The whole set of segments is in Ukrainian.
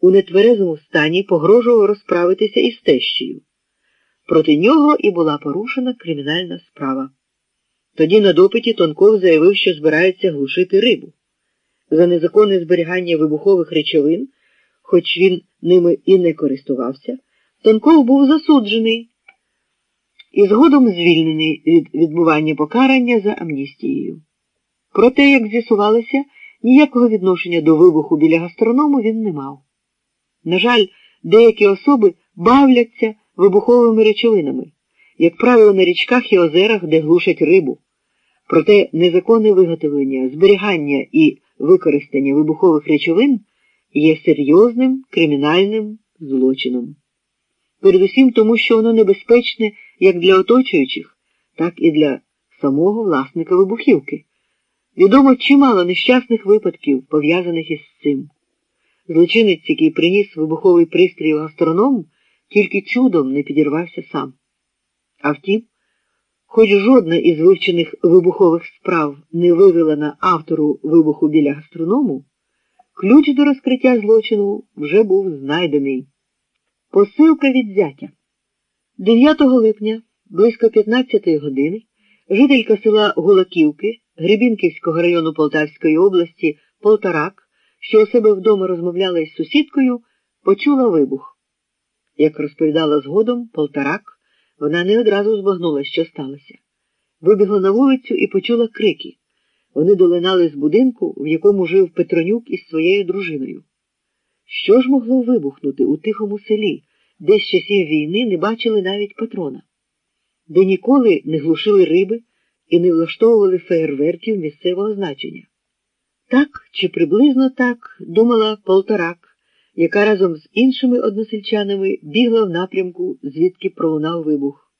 у нетверезому стані погрожував розправитися із тещею. Проти нього і була порушена кримінальна справа. Тоді на допиті Тонков заявив, що збирається глушити рибу. За незаконне зберігання вибухових речовин, хоч він ними і не користувався, Тонков був засуджений і згодом звільнений від відбування покарання за амністією. Проте, як з'ясувалося, ніякого відношення до вибуху біля гастроному він не мав. На жаль, деякі особи бавляться вибуховими речовинами, як правило, на річках і озерах, де глушать рибу. Проте незаконне виготовлення, зберігання і використання вибухових речовин є серйозним кримінальним злочином. Передусім тому, що воно небезпечне як для оточуючих, так і для самого власника вибухівки. Відомо чимало нещасних випадків, пов'язаних із цим. Злочинець, який приніс вибуховий пристрій гастроном, тільки чудом не підірвався сам. А втім, хоч жодна із вивчених вибухових справ не вивела на автору вибуху біля гастроному, ключ до розкриття злочину вже був знайдений. Посилка від зятя. 9 липня, близько 15 години, жителька села Гулаківки Гребінківського району Полтавської області Полторак, що у себе вдома розмовляла із сусідкою, почула вибух. Як розповідала згодом Полторак, вона не одразу збагнула, що сталося. Вибігла на вулицю і почула крики. Вони долинали з будинку, в якому жив Петронюк із своєю дружиною. Що ж могло вибухнути у тихому селі, де з часів війни не бачили навіть патрона, де ніколи не глушили риби і не влаштовували феєрверків місцевого значення? Так чи приблизно так думала Полторак, яка разом з іншими односельчанами бігла в напрямку, звідки пролунав вибух.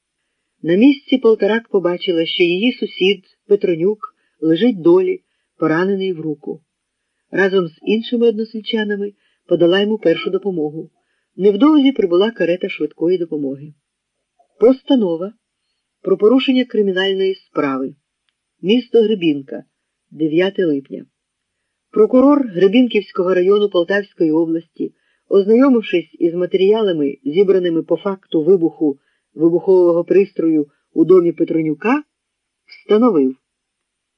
На місці Полторак побачила, що її сусід Петронюк лежить долі, поранений в руку. Разом з іншими односельчанами подала йому першу допомогу. Невдовзі прибула карета швидкої допомоги. Постанова про порушення кримінальної справи. Місто Гребінка, 9 липня. Прокурор Гребінківського району Полтавської області, ознайомившись із матеріалами, зібраними по факту вибуху вибухового пристрою у домі Петронюка, встановив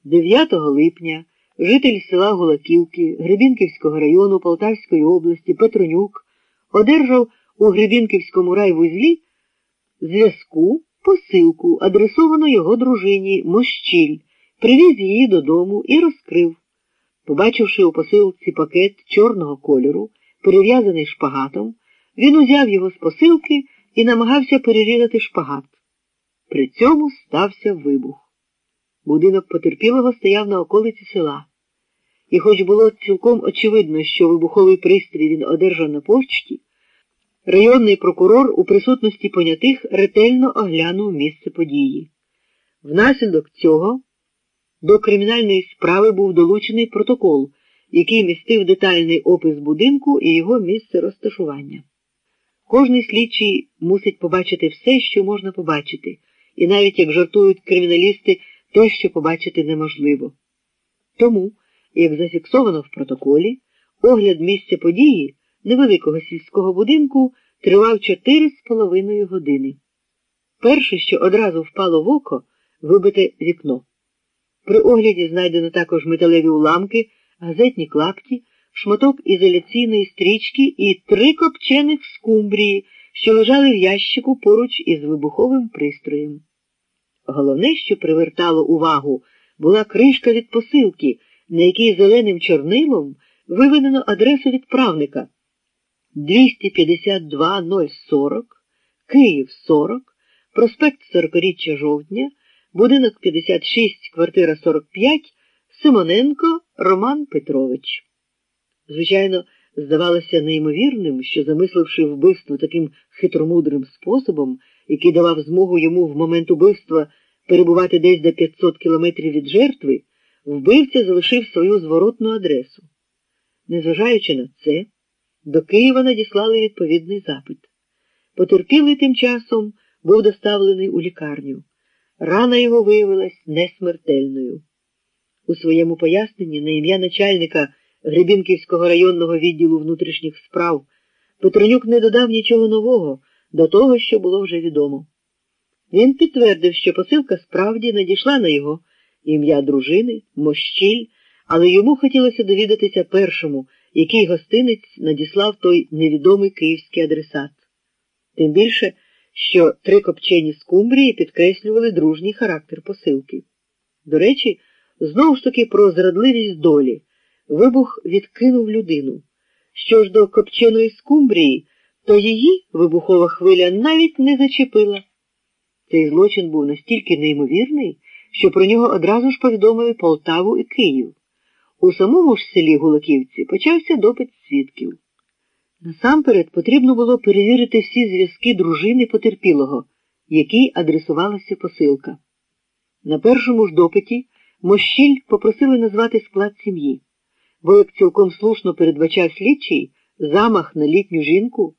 9 липня житель села Гулаківки Гребінківського району Полтавської області Петронюк одержав у Гребінківському райвузлі зв'язку посилку, адресовану його дружині Мощіль, привіз її додому і розкрив. Побачивши у посилці пакет чорного кольору, перев'язаний шпагатом, він узяв його з посилки і намагався перерізати шпагат. При цьому стався вибух. Будинок потерпілого стояв на околиці села. І хоч було цілком очевидно, що вибуховий пристрій він одержав на почті, районний прокурор у присутності понятих ретельно оглянув місце події. Внаслідок цього до кримінальної справи був долучений протокол, який містив детальний опис будинку і його місце розташування. Кожний слідчий мусить побачити все, що можна побачити, і навіть як жартують криміналісти, те, що побачити неможливо. Тому, як зафіксовано в протоколі, огляд місця події невеликого сільського будинку тривав чотири з половиною години. Перше, що одразу впало в око, вибите вікно. При огляді знайдено також металеві уламки, газетні клапті, шматок ізоляційної стрічки і три копчених скумбрії, що лежали в ящику поруч із вибуховим пристроєм. Головне, що привертало увагу, була кришка від посилки, на якій зеленим чорнилом виведено адресу відправника 252 040, Київ 40, проспект 40-річчя жовтня, будинок 56, квартира 45, Симоненко Роман Петрович. Звичайно, здавалося неймовірним, що, замисливши вбивство таким хитромудрим способом, який давав змогу йому в момент убивства перебувати десь до 500 кілометрів від жертви, вбивця залишив свою зворотну адресу. Незважаючи на це, до Києва надіслали відповідний запит. Потерпілий тим часом був доставлений у лікарню. Рана його виявилась несмертельною. У своєму поясненні на ім'я начальника Гребінківського районного відділу внутрішніх справ, Петронюк не додав нічого нового до того, що було вже відомо. Він підтвердив, що посилка справді надійшла на його ім'я дружини, мощіль, але йому хотілося довідатися першому, який гостинець надіслав той невідомий київський адресат. Тим більше, що три копчені скумбрії підкреслювали дружній характер посилки. До речі, знову ж таки про зрадливість долі. Вибух відкинув людину. Що ж до копченої скумбрії, то її вибухова хвиля навіть не зачепила. Цей злочин був настільки неймовірний, що про нього одразу ж повідомили Полтаву і Київ. У самому ж селі Гулаківці почався допит свідків. Насамперед потрібно було перевірити всі зв'язки дружини потерпілого, якій адресувалася посилка. На першому ж допиті Мощіль попросили назвати склад сім'ї, бо, як цілком слушно передбачав слідчий, замах на літню жінку